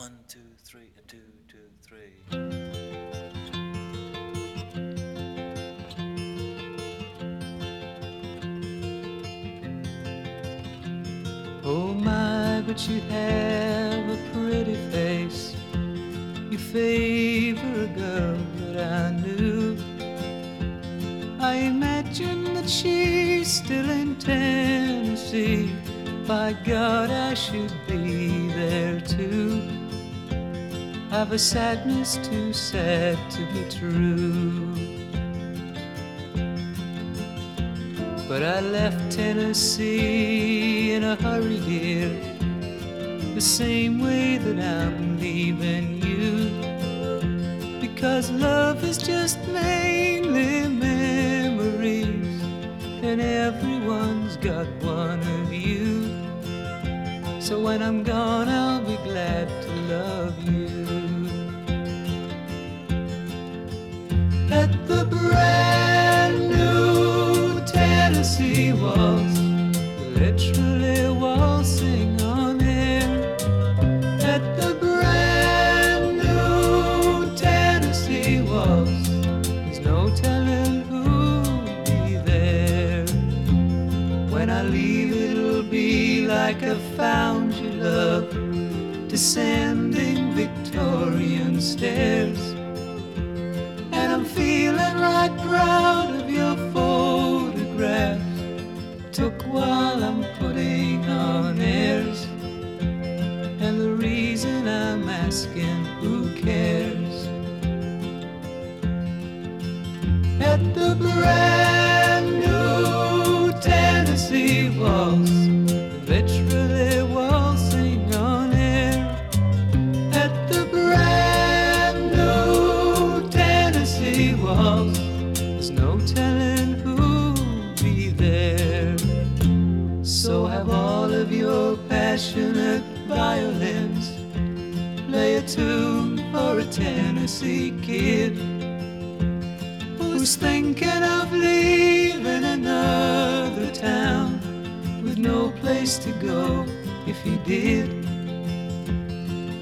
one, two, three, a two, two, three. Oh my, but you have a pretty face. You favor a girl that I knew. I imagine that she's still in Tennessee. By God, I should be there too. Have a sadness too sad to be true. But I left Tennessee in a hurry, dear, the same way that I'm leaving you. Because love is just mainly memories, and everyone's got one of you. So when I'm gone, I'll be glad to love you. At the brand new Tennessee waltz, literally waltzing on air. At the brand new Tennessee waltz, there's no telling who'll be there. When I leave, it'll be like I found you, love, descending Victorian stairs. Asking, who cares? At the brand new Tennessee waltz, literally waltzing on air. At the brand new Tennessee waltz, there's no telling who'll be there. So have all of your passionate violins play a tune for a Tennessee kid who's thinking of leaving another town with no place to go if he did.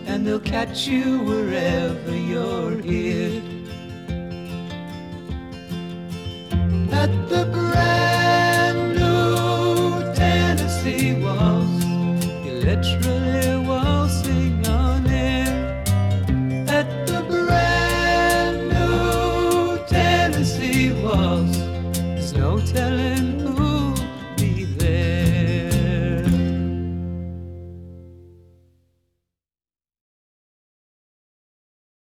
And they'll catch you wherever you're hid. At the no telling who